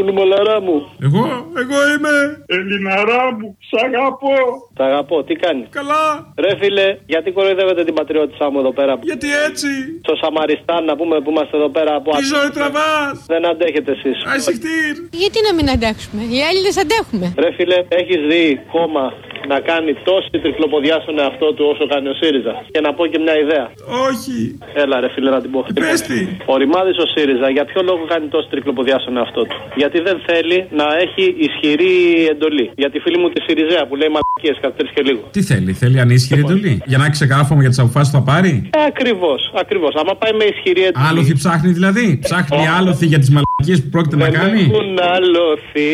Κουνουμολαρά μου. Εγώ, εγώ είμαι. Ελληναρά μου, σ' αγαπώ. Σ' αγαπώ, τι κάνεις; Καλά. Ρε φίλε, γιατί κοροϊδεύετε την πατριώτησά μου εδώ πέρα; Γιατί έτσι; Στο Σαμαριστάν να πούμε που είμαστε εδώ πέρα. Που Τι ζωή τραβάς; Δεν αντέχετε εσείς. Αϊσυχτήρ. Γιατί να μην αντέξουμε. Οι Έλληνες αντέχουμε. Ρε φίλε, έχεις δει κόμμα να κάνει τόση τρικλοποδιά στον εαυτό του όσο κάνει ο ΣΥΡΙΖΑ. Και να πω και μια ιδέα. Όχι. Έλα, ρε φίλε, να την πω. Πες τη. Ο Ρημάδης ο ΣΥΡΙΖΑ για ποιο λόγο κάνει τόση τρικλοποδιά στον εαυτό του; Γιατί δεν θέλει να έχει ισχυρή εντολή. Για τη φίλη μου τη ΣΥΡΙΖΑ που λέει μαλακίες κάθε τρεις και λίγο. Τι θέλει, θέλει ανίσχυρη εντολή; Για να έχει ξεκάθαρο για τις αποφάσεις που θα πάρει; Ακριβώς, ακριβώς. Άμα πάει με ισχυρή εντολή. Άλοθη ψάχνει δηλαδή; Ψάχνει άλοθη για τις μαλακίες που πρόκειται να Δεν κάνει; έχουν άλοθη.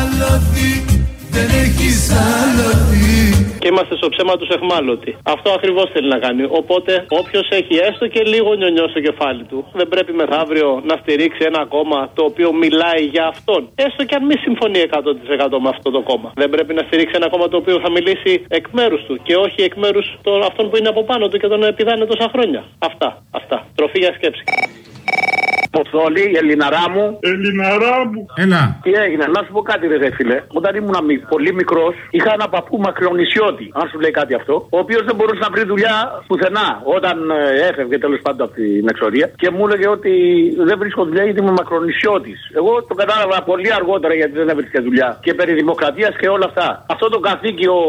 Άλοθη, δεν έχεις άλοθη Και είμαστε στο ψέμα του εχμάλωτοι. Αυτό ακριβώς θέλει να κάνει. Οπότε, όποιος έχει έστω και λίγο νιονιό στο κεφάλι του, δεν πρέπει μεθαύριο να στηρίξει ένα κόμμα το οποίο μιλάει για αυτόν. Έστω και αν μη συμφωνεί 100% με αυτό το κόμμα. Δεν πρέπει να στηρίξει ένα κόμμα το οποίο θα μιλήσει εκ μέρους του και όχι εκ μέρους αυτών που είναι από πάνω του και τον επιδάνε τόσα χρόνια. Αυτά, αυτά. Τροφή για σκέψη. Αποστόλη, η Ελληναρά μου. Ελληναρά μου. Έλα. Τι έγινε, να σου πω κάτι, ρε, ρε φίλε. Όταν ήμουν μι- πολύ μικρός, είχα ένα παππού μακρονισιώτη, αν σου λέει κάτι αυτό, ο οποίος δεν μπορούσε να βρει δουλειά πουθενά όταν ε, έφευγε τέλος πάντων από την εξορία και μου έλεγε ότι δεν βρίσκω δουλειά γιατί είμαι μακρονισιώτη. Εγώ το κατάλαβα πολύ αργότερα γιατί δεν έβρισκε δουλειά και περί δημοκρατίας και όλα αυτά. Αυτό το καθήκη ο,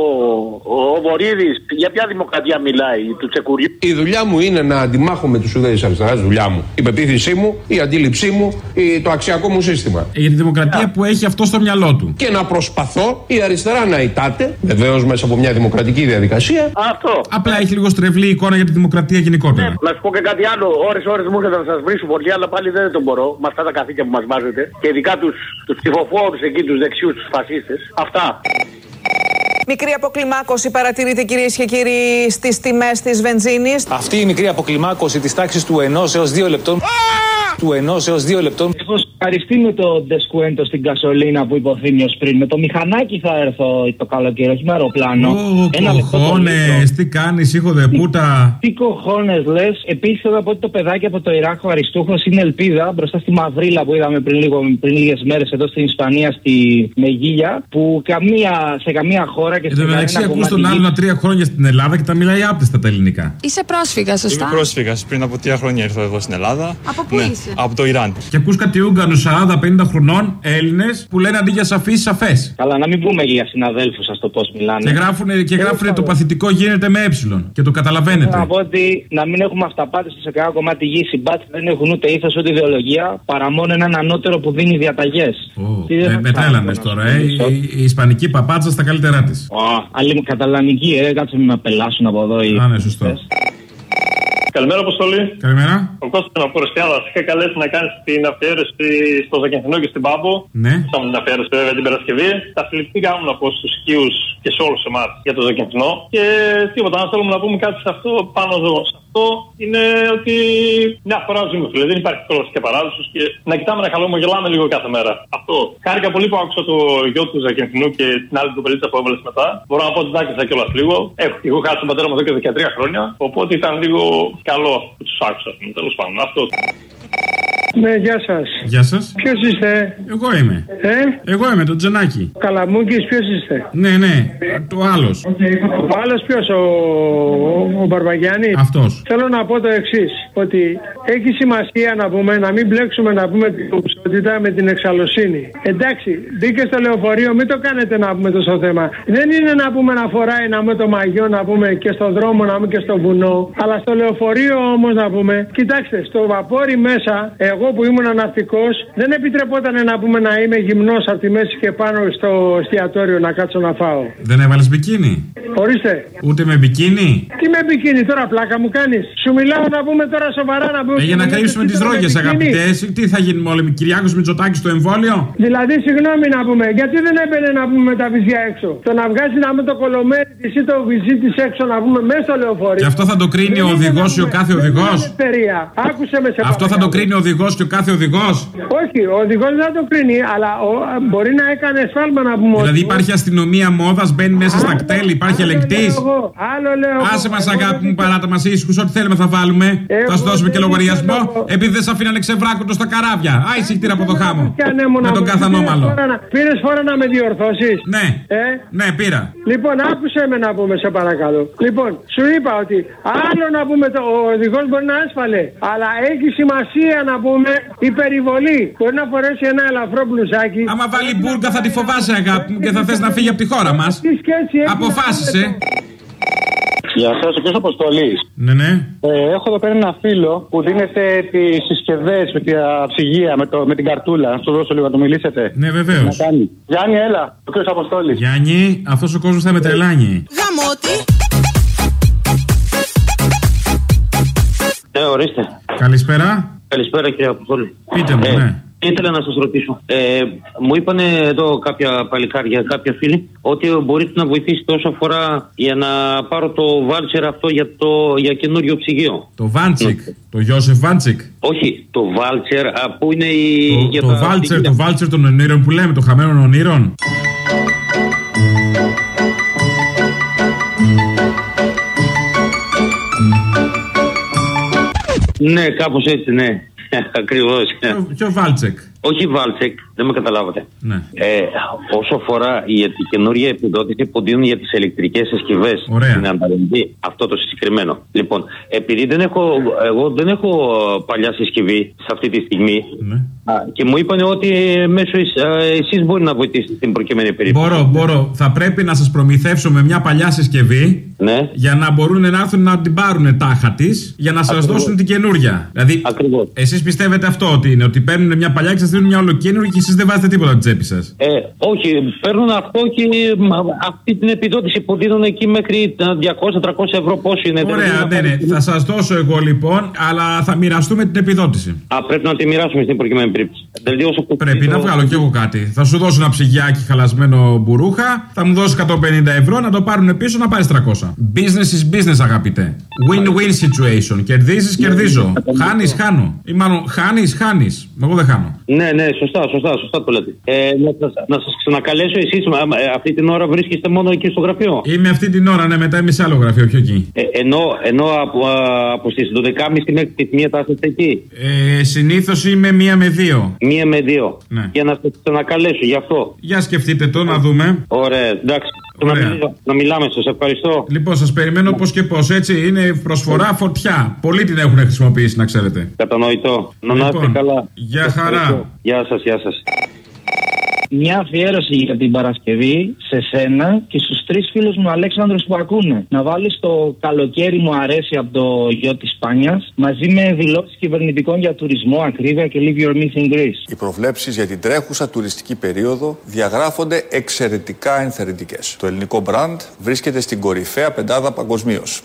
ο, ο Βορύδης, για ποια δημοκρατία μιλάει, του Τσεκουριού; Η δουλειά μου είναι να αντιμάχω με τους ουδέτε αριστεράς, δουλειά μου. Η πεποίθησή μου, η αντίληψή μου, η- το αξιακό μου σύστημα. Ε, Για τη δημοκρατία που έχει αυτό στο μυαλό του. Και να προσπαθώ η αριστερά να ητάται, βεβαίως μέσα από μια δημοκρατική διαδικασία. Αυτό. Απλά έχει λίγο στρεβλή εικόνα για τη δημοκρατία γενικότερα. Να σου πω και κάτι άλλο. Ώρες ώρες μου έρχεται να σας βρίσκω πολύ, αλλά πάλι δεν το μπορώ. Με αυτά τα καθήκια που μας βάζετε. Και ειδικά τους τους ψηφοφόρους εκεί, τους δεξιούς, τους φασίστες. Αυτά. Μικρή αποκλιμάκωση παρατηρείται κυρίες και κύριοι στις τιμές της βενζίνης. Αυτή η μικρή αποκλιμάκωση της τάξης του 1 έως 2 λεπτών. Του 1 έως 2 λεπτών. Έχω ευχαριστεί με το δεσκουέντο στην κασολίνα που είπε ο Θήμιος πριν. Με το μηχανάκι θα έρθω το καλοκαίρι, όχι με αεροπλάνο. Ω, Ένα λεπτό το κοχώνες, λίτρο. τι κάνεις, ήχο δε πούτα. Τι κοχώνες λες. Επίσης θέλω να πω ότι το παιδάκι από το Ιράκ, ο Αριστούχος, είναι ελπίδα μπροστά στη μαυρίλα που είδαμε πριν, λίγο, πριν λίγες μέρες εδώ στην Ισπανία, στη Μεγίλια. Που καμία, σε καμία χώρα και Εν σε τω κανένα μεταξύ, ακούς κομμάτι τον γης- άλλον τρία χρόνια στην Ελλάδα και τα μιλάει άπτεστα τα ελληνικά. Είσαι πρόσφυγας, σωστά; Είμαι πρόσφυγας. Πριν από τρία χρόνια ήρθα εδώ στην Ελλάδα. Από πού είσαι; Από το Ιράν. Και ακούς κάτι Ούγγανου 40-50 χρονών Έλληνες που λένε αντί για σαφή, σαφές. Καλά, να μην πούμε και για συναδέλφους, ας το πώς μιλάνε. Και γράφουν, και γράφουν το παθητικό γίνεται με ε. Και το καταλαβαίνετε. Θέλω να πω ότι να μην έχουμε αυταπάτε σε κανένα κομμάτι γη. Οι μπάτσοι δεν έχουν ούτε ήθος ούτε ιδεολογία παρά μόνο έναν ανώτερο που δίνει διαταγές. Ε, με τρέλανε τώρα, ε. Η, η, η Ισπανική παπάτσα στα καλύτερά της. Άλλη καταλανική, ε, κάτσε με με απελάσουν από εδώ. οι- Α, ναι, σωστό. Καλημέρα, Αποστολή. Καλημέρα. Ο Κώστας από Ρωσιάδα. Είχα καλέσει να κάνεις την αφιέρωση στο Ζακενθινό και στην Πάμπο. Ναι. Είχαμε την αφιέρωση βέβαια την Παρασκευή. Τα συλληπτικά μου να πω στου οικείου και σε όλους εμάς για το Ζακενθινό. Και τίποτα, αν θέλουμε να πούμε κάτι σε αυτό πάνω εδώ. Σε αυτό είναι ότι μια φορά ζούμε, φίλε. Δεν υπάρχει τρόπο και παράδοσο και να κοιτάμε να χαλόμογελάμε λίγο κάθε μέρα. Αυτό. Χάρηκα πολύ που άκουσα το γιο του Ζακενθινού και την άλλη του πελίτσα που έβαλες μετά. Μπορώ να πω ότι δάκρυσα κιόλας λίγο. Έχω και εγώ χάσει τον πατέρα μου εδώ και 13 χρόνια. Οπότε ήταν λίγο καλό που τους άκουσα. Τέλος πάντων. Αυτό. Ναι, γεια σας. Γεια σας. Ποιος είστε, Εγώ είμαι. Ε; Εγώ είμαι, το Τζενάκι. Καλαμούκη, ποιος είστε; Ναι, ναι, το άλλος. Ο άλλος ποιος, ο, ο, ο Μπαρμπαγιάννη. Αυτός. Θέλω να πω το εξής: Ότι έχει σημασία να πούμε να μην μπλέξουμε να πούμε την κομψότητα με την εξαλωσύνη. Εντάξει, μπήκε στο λεωφορείο, μην το κάνετε να πούμε τόσο θέμα. Δεν είναι να πούμε να φοράει να πούμε το μαγιό να πούμε και στο δρόμο να πούμε και στο βουνό. Αλλά στο λεωφορείο όμως να πούμε, κοιτάξτε, στο βαπόρι μέσα, εγώ που ήμουν ναυτικό, δεν επιτρεπόταν να πούμε να είμαι γυμνός από τη μέση και πάνω στο εστιατόριο να κάτσω να φάω. Δεν έβαλες μπικίνι; Ορίστε. Ούτε με μπικίνι; Τι με μπικίνι τώρα, πλάκα μου κάνεις; Σου μιλάω να πούμε τώρα σοβαρά να πούμε. Ε, για να σου μιλάτε κρύψουμε τι τις τώρα με ρόγες, μπικίνι. αγαπητές. Τι θα γίνουμε όλοι, Κυριάκος Μητσοτάκης στο εμβόλιο; Δηλαδή, συγγνώμη να πούμε, γιατί δεν έμπαινε να πούμε με τα βυζιά έξω; Το να βγάζει να πούμε το κολομέρι της ή το βυζί της έξω να πούμε μέσα στο λεωφορείο. Και αυτό θα το κρίνει ο οδηγός ή ο κάθε οδηγός. Ελευθερία. Άκουσε με σε Αυτό θα το κρίνει ο οδηγός και ο κάθε οδηγός. Όχι, ο οδηγός δεν θα το κρίνει, αλλά ο, μπορεί να έκανε σφάλμα να πούμε. Δηλαδή ότι- υπάρχει αστυνομία μόδας, μπαίνει μέσα στα κτέλ, υπάρχει ελεγκτής; Εγώ, Άλλο λέω. εγώ. Άσε μας αγάπη μου παράτα μας ήσυχους, ό,τι θέλουμε θα βάλουμε. Θα σου δώσουμε και λογαριασμό. λογαριασμό επειδή δεν σε αφήνανε ξεβράκωτο στα καράβια. Α, εισήχτηρα από το χάμο. Με τον καθανόμαλο. Πήρες φορά να με διορθώσεις; Ναι. Ε; Ναι, πήρα. Λοιπόν, άκουσε με να πούμε, σε παρακαλώ. Λοιπόν, σου είπα ότι άλλο να πούμε το, ο οδηγός μπορεί να άσφαλε, αλλά έχει σημασία να πούμε η περιβολή. Μπορεί να φορέσει ένα ελαφρό μπλουζάκι. Άμα βάλει μπουρκα θα τη φοβάσαι, αγάπη μου, και θα θες να φύγει από τη χώρα μας. Αποφάσισε. Γεια σας, ο κ. Αποστολή. Ναι, ναι. Ε, έχω εδώ πέρα ένα φίλο που δίνεται τις συσκευές με την ψυγεία, με, το, με την καρτούλα. Να σου δώσω λίγο να το μιλήσετε. Ναι, βεβαίως. Γιάννη, έλα, ο κ. Αποστολή. Γιάννη, αυτός ο κόσμος θα με τρελάνει. Γαμώτη. Ναι, ορίστε. Καλησπέρα. Καλησπέρα κύριε Αποστόλη. Πείτε μου, Ε, ναι. Ήθελα να σας ρωτήσω. Ε, μου είπαν εδώ κάποια παλικάρια, κάποια φίλοι, ότι μπορείτε να βοηθήσετε όσο αφορά για να πάρω το βάλτσερ αυτό για, το, για καινούριο ψυγείο. Το Βάντσικ. Το Γιώσεφ Βάντσικ. Όχι, το βάλτσερ α, που είναι η. Το, για το τα Βάλτσερ, ψυγεία. το Βάλτσερ των ονείρων που λέμε, το χαμένο ονείρων. Ναι, κάπως έτσι, ναι. Ακριβώς. Ποιο Βάλτσεκ. Όχι Βάλτσεκ, δεν με καταλάβατε. Ναι. Ε, όσο αφορά η, την καινούργια επιδότηση που δίνουν για τις ηλεκτρικές συσκευές Ωραία. στην ανταλλαγή, αυτό το συγκεκριμένο. Λοιπόν, επειδή δεν έχω, εγώ δεν έχω παλιά συσκευή σε αυτή τη στιγμή Ναι. α, και μου είπαν ότι μέσω εσείς μπορεί να βοηθήσετε στην προκειμένη περίπτωση. Μπορώ, μπορώ. Θα πρέπει να σας προμηθεύσω με μια παλιά συσκευή Ναι. για να μπορούν να έρθουν να την πάρουν τάχα της για να σας Ακριβώς. δώσουν την καινούρια. Δηλαδή, εσείς πιστεύετε αυτό ότι είναι, ότι παίρνουν μια παλιά και σας δίνουν μια ολοκένουργη και εσείς δεν βάζετε τίποτα από την τσέπη σας. Ε, όχι, παίρνουν αυτό και μ, αυτή την επιδότηση που δίνουν εκεί μέχρι τα 200-300 ευρώ πόσο είναι. Ωραία, Δηλαδή, ναι, ναι. Θα σας δώσω εγώ λοιπόν, αλλά θα μοιραστούμε την επιδότηση. Α, πρέπει να τη μοιράσουμε στην προκειμένη περίπτωση. Δηλαδή, όσο Πρέπει να βγάλω κι εγώ κάτι. Θα σου δώσω ένα ψυγιάκι χαλασμένο μπουρούχα, θα μου δώσει 150 ευρώ να το πάρουν πίσω να πάρεις 300. Business is business, αγαπητέ. Win-win situation. Κερδίζεις, κερδίζω. Χάνεις, χάνω. Ή μάλλον χάνεις, χάνεις. Εγώ δεν χάνω. Ναι, ναι, σωστά, σωστά, σωστά το λέτε. Ε, να σας, να σας ξανακαλέσω εσείς ε, αυτή την ώρα βρίσκεστε μόνο εκεί στο γραφείο; Είμαι αυτή την ώρα, ναι, μετά είμαι σε άλλο γραφείο, πιο εκεί. Ε, ενώ ενώ από, α, από στις 12.30 μέχρι τις 1 θα είστε εκεί; Ε, Συνήθως είμαι μία με δύο. Μία με δύο. Ναι. Για να σας ξανακαλέσω γι' αυτό. Για σκεφτείτε το, να δούμε. Ωραία, εντάξει. Να, μιλήσω- να μιλάμε, σας ευχαριστώ. Λοιπόν, σας περιμένω πώς και πώς, έτσι. Είναι προσφορά φωτιά. Πολλοί την έχουν χρησιμοποιήσει, να ξέρετε. Κατανοητό. Να είστε Λοιπόν, καλά. Γεια Σας χαρά. ευχαριστώ. Γεια σας, γεια σας. Μια αφιέρωση για την Παρασκευή σε σένα και στους τρεις φίλους μου Αλέξανδρους που ακούνε. Να βάλεις το καλοκαίρι μου αρέσει από το γιο της Σπάνιας μαζί με δηλώσεις κυβερνητικών για τουρισμό, ακρίβεια και Leave Your Myth in Greece. Οι προβλέψεις για την τρέχουσα τουριστική περίοδο διαγράφονται εξαιρετικά ενθαρρυντικές. Το ελληνικό μπραντ βρίσκεται στην κορυφαία πεντάδα παγκοσμίως.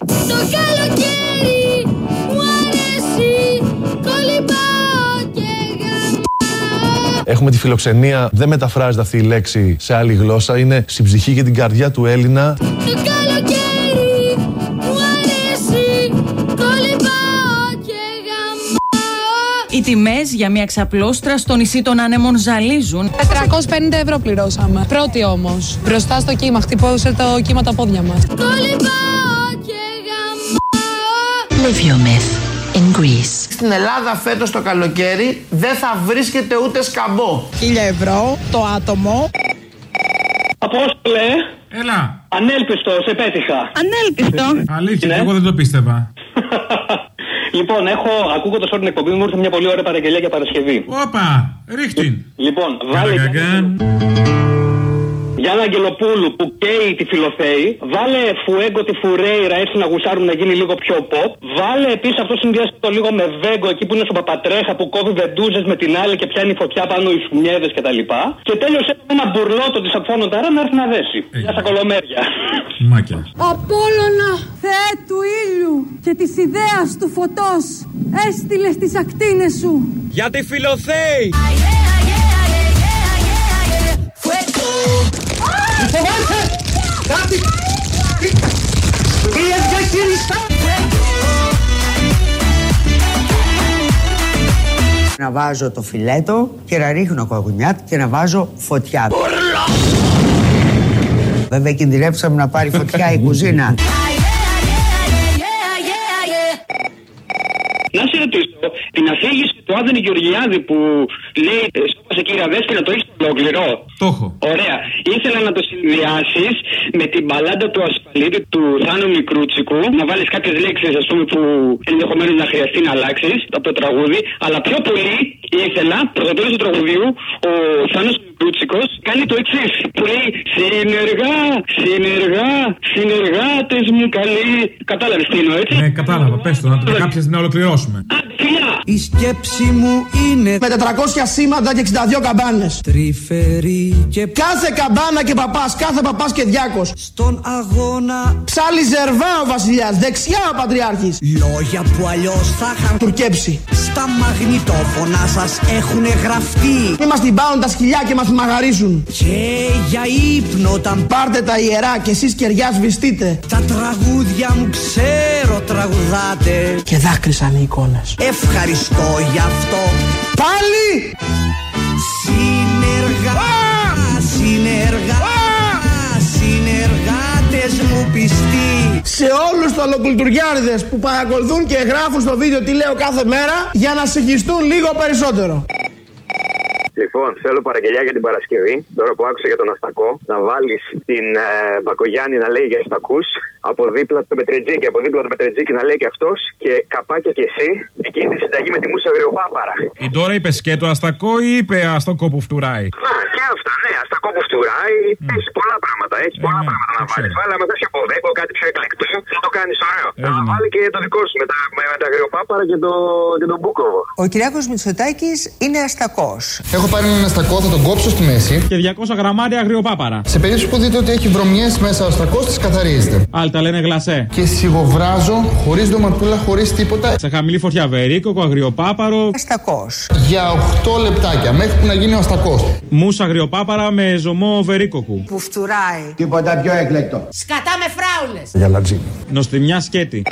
Έχουμε τη φιλοξενία, δεν μεταφράζεται αυτή η λέξη σε άλλη γλώσσα. Είναι στην ψυχή και την καρδιά του Έλληνα. Οι τιμές για μια ξαπλώστρα στο νησί των Ανέμων ζαλίζουν. 450 ευρώ πληρώσαμε. Πρώτη όμως. Μπροστά στο κύμα. Χτυπώσε το κύμα τα πόδια μας. Live your myth in Greece. Στην Ελλάδα φέτος το καλοκαίρι δεν θα βρίσκεται ούτε σκαμπό. 1000 ευρώ το άτομο. Απόστολε. Έλα. Ανέλπιστο, σε πέτυχα. Ανέλπιστο. Αλήθεια, Ναι. εγώ δεν το πίστευα. Λοιπόν, έχω, ακούγοντας όλη την εκπομπή μου, ήρθε μια πολύ ωραία παραγγελία για Παρασκευή. Όπα, ρίχτην. Λοιπόν, βάλε. Γκαγκαγκαν. Γιάννα Αγγελοπούλου που καίει τη φιλοθέη. Βάλε φουέγκο τη φουρέιρα έτσι να γουσάρουν να γίνει λίγο πιο pop. Βάλε επίσης αυτό συνδυάσει το λίγο με βέγκο εκεί που είναι στο Παπατρέχα που κόβει βεντούζες με την άλλη και πιάνει φωτιά πάνω οι σουμιέδες κτλ. Και, και τέλειωσε με ένα μπουρλότο της Αφώνοταρα να έρθει να δέσει. Γεια σας κολομέρια. Μάκια. Απόλλωνα, Θεέ του ήλιου και της ιδέας του φωτός, έστειλε στις ακτίνες σου. Για τη φιλοθέη! Φοβάσαι! Κάτι! Κυρίες και κύριοι, Να βάζω το φιλέτο και να ρίχνω κοκουνιάτ και να βάζω φωτιά. Βέβαια κινδυνεύσαμε να πάρει φωτιά η κουζίνα. Να σε ρωτήσω, Την αφήγηση του Άδωνη Γεωργιάδη που λέει ε, Σώπασε κύριε Δέσποινα, το έχεις ολόκληρο. Το έχω. Ωραία. Ήθελα να το συνδυάσεις με την μπαλάντα του ασφαλίτη του Θάνου Μικρούτσικου. Να βάλεις κάποιες λέξεις, ας πούμε, που ενδεχομένως να χρειαστεί να αλλάξεις από το τραγούδι. Αλλά πιο πολύ ήθελα προ το τέλο του τραγουδιού ο Θάνος Μικρούτσικος κάνει το εξής. Που λέει Συνεργά, συνεργά, συνεργάτε μου καλοί. Κατάλαβες τι εννοώ, έτσι; Ναι, κατάλαβα. Πες το, να το κάποιες να ολοκληρώσουμε. Η σκέψη μου είναι Με 400 σήματα και 62 καμπάνες. Τρυφερή και Κάθε καμπάνα και παπάς, κάθε παπάς και διάκος. στον αγώνα Ψάλι ζερβά ο βασιλιάς, δεξιά ο πατριάρχης. λόγια που αλλιώς θα είχαν Τουρκέψει. στα μαγνητόφωνα σας έχουν γραφτεί Μη μας την πάρουν τα σκυλιά και μας μαγαρίζουν. και για ύπνο όταν Πάρτε τα ιερά και εσείς κεριά σβηστείτε. τα τραγούδια μου ξέρω τραγουδάτε Και δάκρυσαν οι εικόνες. Ευχαριστώ γι' αυτό Πάλι! Πιστοί Σε όλους τους ολοκληρωτουριάριδες που παρακολουθούν και γράφουν στο βίντεο τι λέω κάθε μέρα για να συγχυστούν λίγο περισσότερο. Λοιπόν, θέλω παραγγελιά για την Παρασκευή. Τώρα που άκουσα για τον Αστακό, να βάλεις την ε, Μπακογιάννη να λέει για Αστακούς. Από δίπλα το Μετρετζίκι, από δίπλα το Μετρετζίκι να λέει και αυτός. Και καπάκια και εσύ, εκείνη τη συνταγή με τη μουσα αγριοπάπαρα. Η Ντόρα είπες σκέτο αστακό ή είπε αστακό που φτουράει. Α, και αυτά, ναι, Αστακό που φτουράει. Έχεις πολλά πράγματα, έχεις πολλά πράγματα να βάλεις. Βάλει άμα θες και από δέκο, κάτι πιο εκλεκτό, θα το κάνεις ωραίο. Να βάλει και το δικό σου με τα, με, με τα αγριοπάπαρα και, το, και τον Μπούκοβο. Ο Κυριάκος Μητσοτάκης είναι αστακός. Έχω πάρει έναν αστακό, θα τον κόψω στη μέση. Και 200 γραμμάρια αγριοπάπαρα. Σε περίπτωση που δείτε ότι έχει βρωμιές μέσα ο αστακός, τις καθαρίζετε. Άλλοι τα λένε γλασέ. Και σιγοβράζω, χωρίς ντοματούλα, χωρίς τίποτα. Σε χαμηλή φωτιά βερίκοκο, αγριοπάπαρο. Αστακός. Για 8 λεπτάκια μέχρι που να γίνει ο αστακός. Μουσα αγριοπάπαρα με ζωμό βερίκοκου. Που φτουράει. Τίποτα πιο έκλεκτο. Σκατά με φράουλες. Για λατζί. Νοστιμιά σκέτη.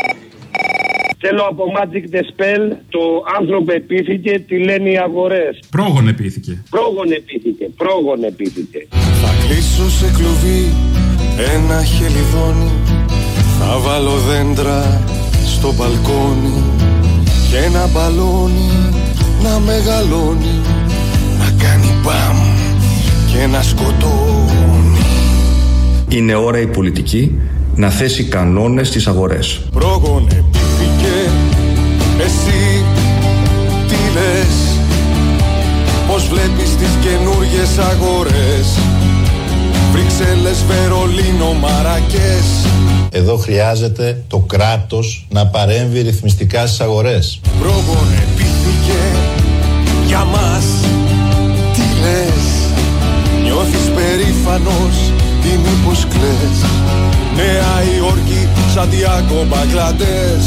Θέλω από Magic the Spell το άνθρωπο επίθηκε, τι λένε οι αγορές. Πρόγον επίθηκε. Πρόγον επίθηκε, πρόγον επίθηκε. Θα κλείσω σε κλουβί ένα χελιδόνι Θα βάλω δέντρα στο μπαλκόνι Και ένα μπαλόνι να μεγαλώνει Να κάνει μπαμ και να σκοτώνει Είναι ώρα η πολιτική να θέσει κανόνες στις αγορές. Πρόγον επίθηκε εσύ τι λες; Πώς βλέπεις τις καινούριες αγορές; Βρυξέλλες, Βερολίνο, Μαρακές Εδώ χρειάζεται το κράτος να παρέμβει ρυθμιστικά στις αγορές. Πρόγον επίθηκε για μας Τι λες; Νιώθεις περήφανος ή μήπως κλαις Νέα Υόρκη, Σαντιάκο, Μπαγκλαντές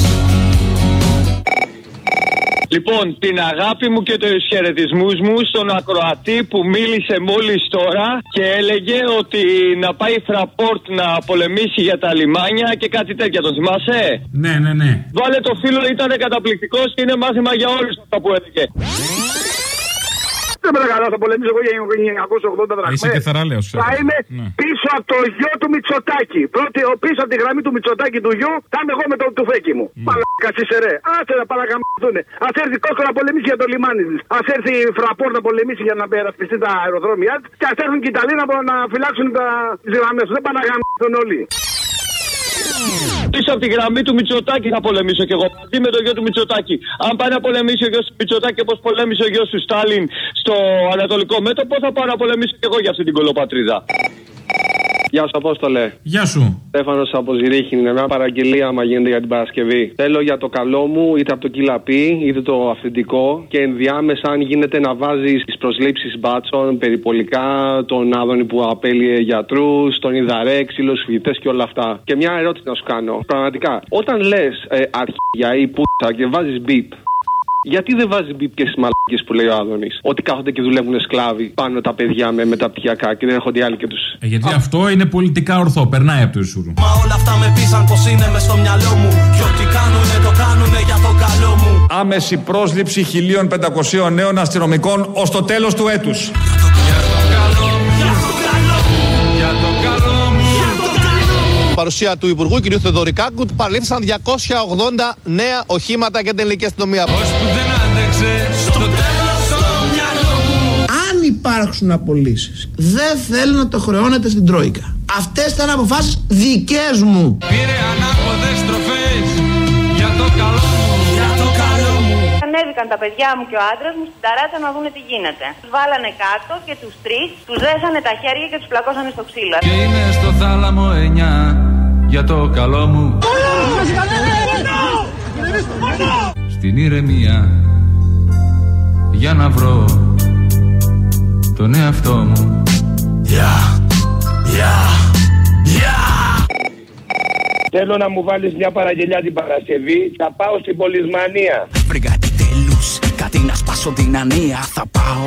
Λοιπόν, την αγάπη μου και τους χαιρετισμούς μου στον ακροατή που μίλησε μόλις τώρα και έλεγε ότι να πάει Φραπόρτ να πολεμήσει για τα λιμάνια και κάτι τέτοια. Τον θυμάσαι; Ναι, ναι, ναι. Βάλε το φίλο, ήταν καταπληκτικός και είναι μάθημα για όλους αυτά που έλεγε. Δεν παρακαλώ, θα πολεμήσω εγώ για 980 δραχμές. Είσαι και θαραλέο. Θα είμαι πίσω από το γιο του Μητσοτάκη. Πρώτη, ο- πίσω από τη γραμμή του Μητσοτάκη του γιου, θα είμαι εγώ με το τουφέκι μου. Παλάκα είσαι ρε. Άσε να παρακαμιστούν. Α έρθει Κόσκο να πολεμήσει για το λιμάνι της. Α έρθει η Φραπόρ να πολεμήσει για να περασπιστεί τα αεροδρόμια της. Και ας έρθουν και οι Ιταλοί να, να φυλάξουν τα γραμμές τους. Δεν πάνε να γαμιστούν όλοι. Πίσω από τη γραμμή του Μητσοτάκη θα πολεμήσω κι εγώ. Μαζί με το γιο του Μητσοτάκη. Αν πάει να πολεμήσει ο γιος του Μητσοτάκη όπως πολέμησε ο γιος του Στάλιν στο Ανατολικό μέτωπο, θα πάω να πολεμήσω κι εγώ για αυτή την κολοπατρίδα. Γεια σου, Απόστολε. Γεια σου. Στέφανος από Ζηρίχη. Είναι μια παραγγελία, άμα γίνεται για την Παρασκευή. Θέλω για το καλό μου, είτε από το κυλαπί, είτε το αυθεντικό. Και ενδιάμεσα, αν γίνεται, να βάζει τι προσλήψεις μπάτσων, περιπολικά, τον Άδωνη που απέλυε γιατρούς, τον Ιδαρέ, ξύλου φοιτητές και όλα αυτά. Και μια ερώτηση να σου κάνω. Πραγματικά, όταν λες ε, αρχαία ή πούτσα και βάζεις μπίπ, γιατί δεν βάζει μπίπ και στι μαλακίε που λέει ο Άδωνης. Ότι κάθονται και δουλεύουν σκλάβοι πάνω τα παιδιά με μεταπτυχιακά και δεν έρχονται οι άλλοι και του. Ε, γιατί αυτό είναι πολιτικά ορθό. Περνάει από το Ισούρου. Μα όλα αυτά με πείσαν πως είναι μες στο μυαλό μου Κι ό,τι κάνουνε το κάνουνε για το καλό μου Άμεση πρόσληψη 1500 νέων αστυνομικών ως το τέλος του έτους. παρουσία του Υπουργού κ. Θεδωρικάκου παρελήφθησαν 280 νέα οχήματα για την ελληνική αστυνομία. Αν υπάρξουν απολύσεις, δεν θέλω να το χρεώνετε στην Τρόικα. Αυτές ήταν αποφάσεις δικές μου. Πήρε ανάποδες τροφές για το καλό. Για το καλό μου. Ανέβηκαν τα παιδιά μου και ο άντρας μου στην ταράτσα να δούνε τι γίνεται. Τους βάλανε κάτω και τους τρεις, τους δέσανε τα χέρια και τους πλακώσανε στο ξύλο. Και είναι στο θάλαμο 9 για το καλό μου. Στην ηρεμία για να βρω τον εαυτό μου. Γεια, γεια, γεια. Θέλω να μου βάλεις μια παραγγελιά την Παρασκευή. Θα πάω στην Πολυσμανία. Βρήκα επιτέλους κάτι να σπάσω την ανία Θα πάω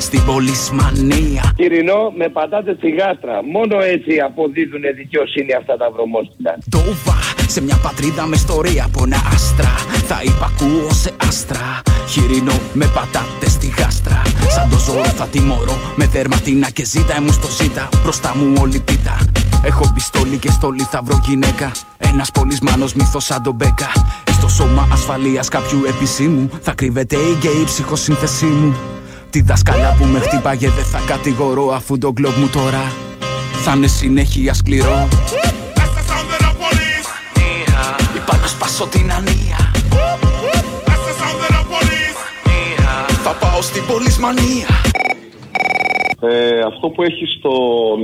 στην πολυσμανία. Κυρινό με πατάτες στη γάστρα. Μόνο έτσι αποδίδουν δικαιοσύνη αυτά τα βρωμόστινα. Ντόβα σε μια πατρίδα με ιστορία από ένα άστρα. Θα υπακούω σε άστρα. Χοιρινό με πατάτες στη γάστρα. Σαν το ζώο θα τιμωρώ με δερματίνα και ζήτα. Μου στο ζήτα Μπροστά μου όλη πίτα. Έχω πιστόλι και στολή θα βρω γυναίκα. Ένας πολυσμάνος μύθος σαν τον Μπέκα. Στο σώμα ασφαλείας κάποιου επισήμου Θα κρύβεται η γκέι ψυχοσύνθεσή μου Τη δασκαλιά που με χτύπαγε δεν θα κατηγορώ Αφού το γκλοπ μου τώρα θα είναι συνέχεια σκληρό. Είπα να σπάσω την ανία. Θα πάω στην πολυσμανία Ε, αυτό που έχει στον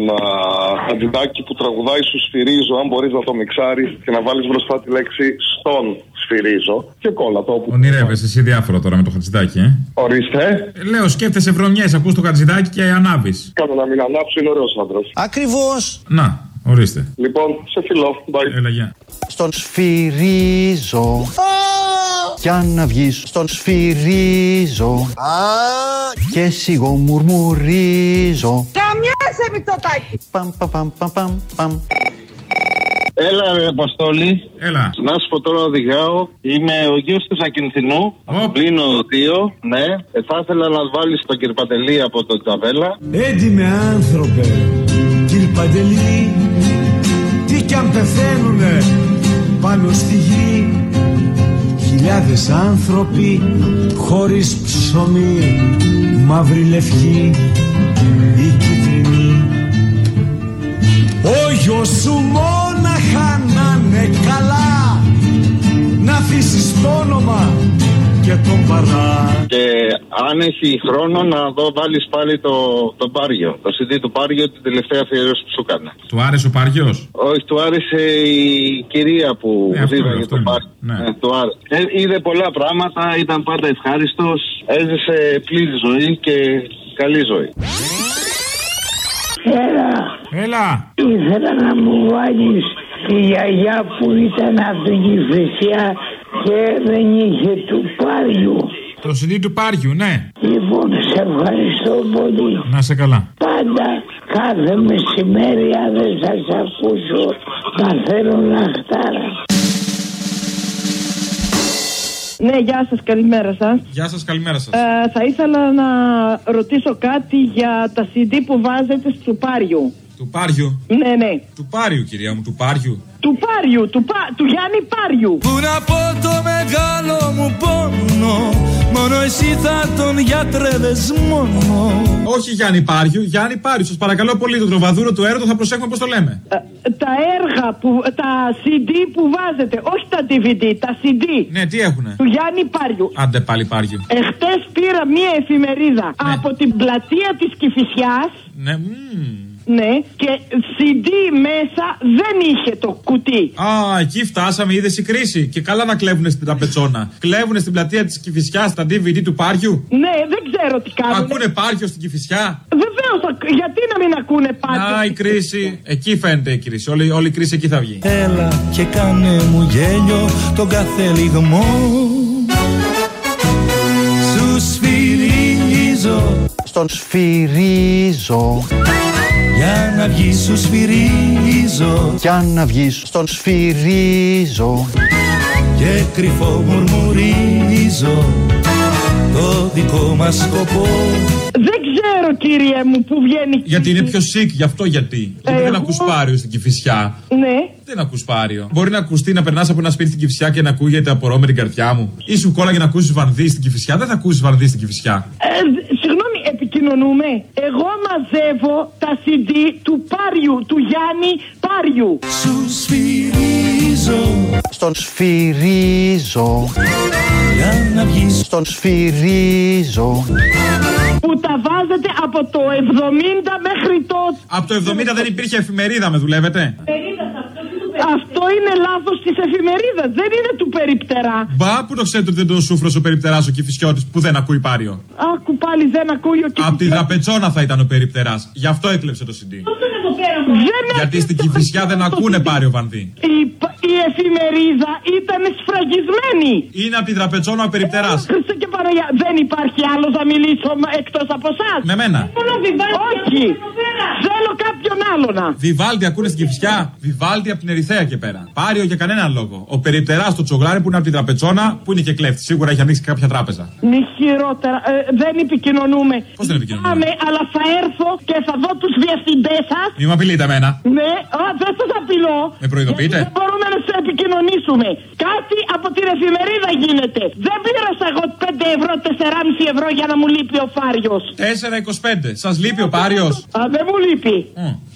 Χατζηδάκη που τραγουδάει σου σφυρίζω, αν μπορείς να το μιξάρεις και να βάλεις μπροστά τη λέξη στον σφυρίζω και κόλλα το όπου. Ονειρεύεσαι εσύ διάφορα τώρα με το χατζηδάκι, ε; Ορίστε. Ε, Λέω, σκέφτεσαι βρωμιές, ακούς το χατζηδάκι και ανάβεις. Κάνω να μην ανάψω, είναι ωραίος άντρας. Ακριβώς. Να, ορίστε. Λοιπόν, σε φιλό. Bye. Έλα, γεια. Στον σφυρίζω. Για να βγεις στον σφυρίζω. Και εσύ εγώ μουρμουρίζω. Καμιάσαι Μητσοτάκη. Παμ, παμ, παμ, παμ, παμ, παμ. Έλα, ρε Αποστόλη. Έλα. Να σου πω τώρα οδηγάω. Είμαι ο γιος του Ακινθινού. Πλήνω δύο, ναι. Ε, θα ήθελα να βάλεις τον Κυρπατελή από τον Τζαβέλα. Έντιμε άνθρωπε, κύριε Παντελή, τι κι αν πεθαίνουνε πάνω στη γη Χιλιάδες άνθρωποι χωρίς ψωμί Μαύρη λευκή ή κίτρινη. Ο γιος σου μόναχα να είναι καλά Να αφήσεις το όνομα και τον παρά Και αν έχει χρόνο να δω βάλεις πάλι το, το Πάριο. Το CD του Πάριο την τελευταία αφιέρωση που σου έκανα. Του άρεσε ο Πάριο. Όχι, του άρεσε η κυρία που Ναι, αυτό είναι, δίδαγε αυτό το είναι. Πάριο. Ναι. Ε, του άρεσε. Ε, είδε πολλά πράγματα, ήταν πάντα ευχάριστος. Έζησε πλήρη ζωή και καλή ζωή. Έλα. Έλα. Ήθελα να μου βάλεις τη γιαγιά που ήταν από την Κηφισιά και δεν είχε του πάριου. Το CD του Πάριου, ναι. Λοιπόν, σε ευχαριστώ πολύ. Να σε καλά. Πάντα κάθε μεσημέρι αν δεν σας ακούσω παθαίνω λαχτάρα. Ναι, γεια σας, καλημέρα σας. Γεια σας, καλημέρα σας. Ε, θα ήθελα να ρωτήσω κάτι για τα CD που βάζετε στο Πάριου. Του Πάριου. Ναι, ναι. Του Πάριου, κυρία μου, του Πάριου. Του Πάριου, του, πα, του Γιάννη Πάριου. Πού να πω το μεγάλο μου πόνο Μόνο εσύ θα τον γιατρεύες μόνο Όχι Γιάννη Πάριου, Γιάννη Πάριου. Σας παρακαλώ πολύ, το τροβαδούρο του έρωτο θα προσέχουμε πώς το λέμε. Τα έργα, που, τα CD που βάζετε, όχι τα DVD, τα CD. Ναι, τι έχουνε; Του Γιάννη Πάριου. Άντε πάλι Πάριου. Εχθές πήρα μία εφημερίδα από την πλατεία της Κηφισιάς Ναι, μμμ. Ναι, και CD μέσα δεν είχε το κουτί. Α, εκεί φτάσαμε, είδες η κρίση. Και καλά να κλέβουνε στην τα πετσόνα. Κλέβουνε στην πλατεία της Κυφυσιά τα DVD του Πάριου. Ναι, δεν ξέρω τι κάνουν. Ακούνε Πάριο στην Κυφυσιά; Βεβαίως, γιατί να μην ακούνε πάντα. Α, η κρίση. Εκεί φαίνεται η κρίση. Όλη, όλη η κρίση εκεί θα βγει. Έλα και κάνε μου γέλιο τον κάθε λιγμό Σου σφυρίζω Στον σφυρίζω. Για να βγεις σου σφυρίζω Για να βγεις στον σφυρίζω. Και κρυφό μουρμουρίζω Το δικό μας σκοπό Δεν ξέρω, κύριε μου, που βγαίνει. Γιατί είναι πιο sick, γι' αυτό γιατί. Γιατί δεν εγώ- ακούς Πάριο στην Κυφυσιά. Ναι. Δεν ακούς Πάριο. Μπορεί να ακουστεί να περνάς από ένα σπίτι στην Κυφυσιά και να ακούγεται απορώ με την καρδιά μου. Ή σου κόλλαγε να ακούσεις βανδύ στην Κυφυσιά. Δεν θα ακούσεις βανδύ στην Κυφυσιά. Ε, συγγνώμη, επικοινωνώ επικοινωνούμε. Εγώ μαζεύω τα CD του Πάριου, του Γιάννη Πάριου. Σου σφυρίζω Στον σφυρίζω. για να βγεις Στον σφυρίζω. Που τα βάζετε από το 70 μέχρι τότε. Από το 70 δεν υπήρχε εφημερίδα, με δουλεύετε; Αυτό είναι λάθος της εφημερίδας, δεν είναι του περιπτερά. Μπα, που το ξέρετε ότι δεν τον σούφρο ο περιπτεράς ο Κυφισιώτη που δεν ακούει πάριο. Άκου πάλι δεν ακούει ο Από τη δραπετσόνα θα ήταν ο περιπτεράς. Γι' αυτό έκλεψε το CD. Δεν Γιατί στην Κυφισιά δεν ακούνε πάριο βανδύ. η, η εφημερίδα ήταν σφραγισμένη. Είναι από τη δραπετσόνα ο περιπτεράς. Χριστέ και Παναγία, δεν υπάρχει άλλος να μιλήσω εκτός από εσάς. Με μένα. Όχι. Θέλω κάποιον άλλο να. Βιβάλτι ακούνε στην Κυφισιά. Βιβάλτι από την Ερυθέα και πέρα. Πάριο για κανέναν λόγο. Ο περιπτεράς στο τσογλάρι που είναι από την τραπετσόνα που είναι και κλέφτης. Σίγουρα έχει ανοίξει κάποια τράπεζα. Μη χειρότερα. Ε, δεν επικοινωνούμε. Πώς δεν επικοινωνούμε; Πάμε, αλλά θα έρθω και θα δω τους διευθυντές σας. Μη με απειλείτε εμένα. Ναι, α, δεν σας απειλώ. Με προειδοποιείτε; Δεν μπορούμε να σε επικοινωνήσουμε. Κάτι από την εφημερίδα γίνεται. Δεν πλήρωσα εγώ 5 ευρώ, 4,5 ευρώ για να μου λείπει ο Φάριος. 4,25. Σας λείπει ο Πάριος; Α, δεν μου λείπει.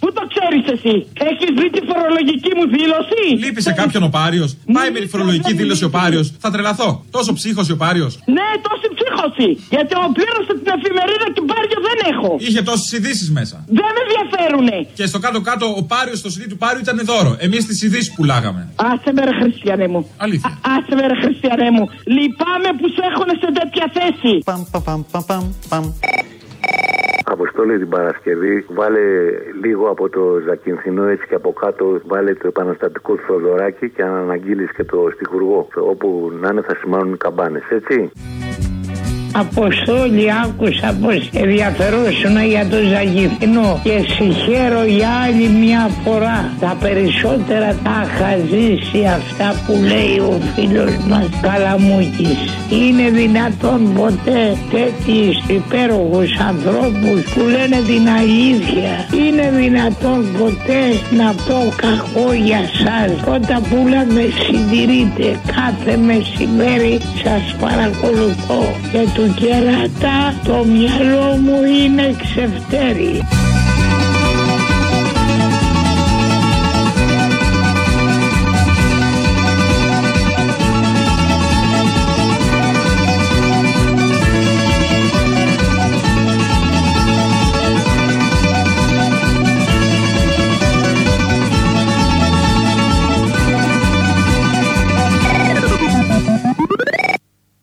Πού το ξέρεις εσύ. Έχεις δει τη φορολογική μου δήλωση; Λείπει σε κάποιον ο Πάριος. Πάει με τη φορολογική δήλωση ο Πάριος. Θα τρελαθώ. Τόσο ψύχωση ο Πάριος. Ναι, τόση ψύχωση. Γιατί ο πλήρωσα την εφημερίδα και Πάριο δεν έχω. Είχε τόσες ειδήσεις μέσα. Δεν με ενδιαφέρουνε. Και στο κάτω-κάτω ο Πάριος στο CD του Πάριου ήταν δώρο. Εμείς τις ειδήσεις πουλάγαμε. Άσε με ρε χριστιανέ μου. Αλήθεια. Α- Άσε με ρε χριστιανέ μου. Λυπάμαι που σε έχουν σε τέτοια θέση. Παμ, παμ, παμ, παμ, παμ, παμ. Αποστόλη την Παρασκευή, βάλε λίγο από το Ζακυνθινό έτσι και από κάτω, βάλε το επαναστατικό του Θοδωράκη και αν αναγγείλεις και το στιχουργό. Όπου να είναι θα σημάνουν οι καμπάνες, έτσι. Αποστόλη άκουσα πως ενδιαφερόσουν για το Ζαγιθινό και συγχαίρω για άλλη μια φορά. Τα περισσότερα τα είχα ζήσει αυτά που λέει ο φίλος μας Καλαμούκης. Είναι δυνατόν ποτέ τέτοιους υπέροχους ανθρώπους που λένε την αλήθεια. Είναι δυνατόν ποτέ να πω κακό για σας. Όταν πουλα με συντηρείτε κάθε μεσημέρι σας παρακολουθώ και του κερατά το μυαλό μου είναι ξεφτέρι.